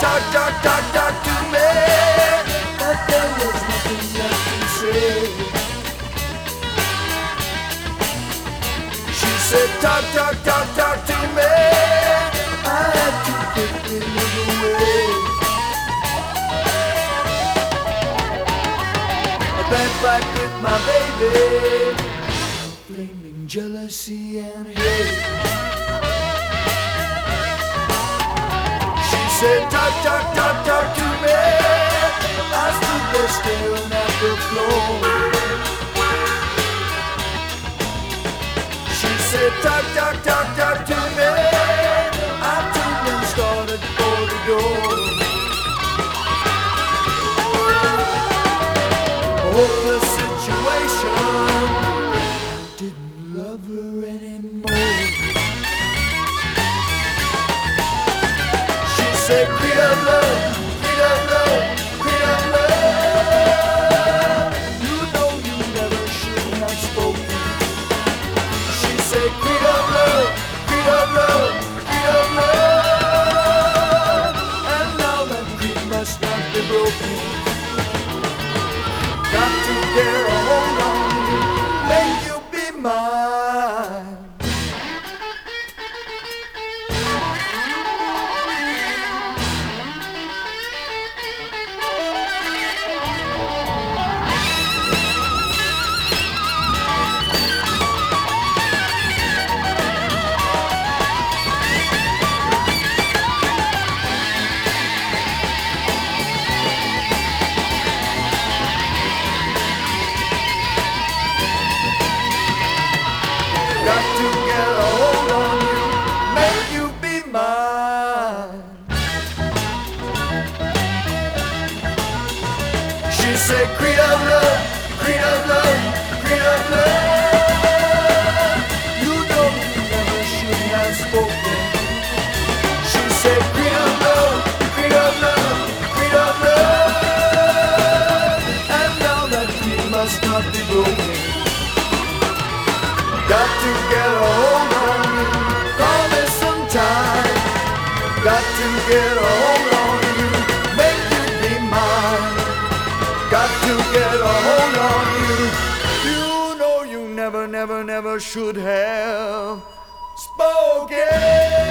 talk, talk, talk, talk to me. But there was nothing left to say. She said, talk, talk, talk, talk to me. I had to quickly move away. A bad fight with my baby. Flaming jealousy and hate. Said, talk, talk, talk, talk to me. I stood there staring at the floor. She said, love, creed of love, creed of love. You know you never should have spoken. She said, creed of love, creed of love, creed of love. And now must not be broken. Got to get a hold on make you be mine. Love, love, love. You know never should have spoken. She said, creed love, creed love, love. And now that creed must not be broken. Got to get a hold on me. Got to get a to get a hold on you. You know you never, never, never should have spoken.